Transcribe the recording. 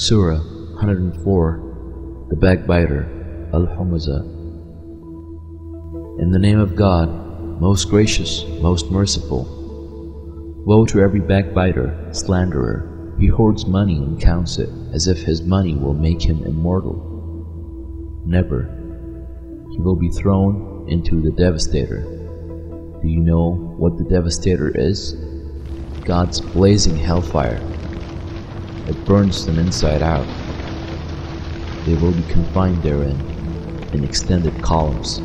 Surah 104 The Backbiter Al Humaza In the name of God, most gracious, most merciful. Woe to every backbiter, slanderer. He hoards money and counts it as if his money will make him immortal. Never. He will be thrown into the Devastator. Do you know what the Devastator is? God's blazing hellfire. It burns them inside out. They will be confined therein in extended columns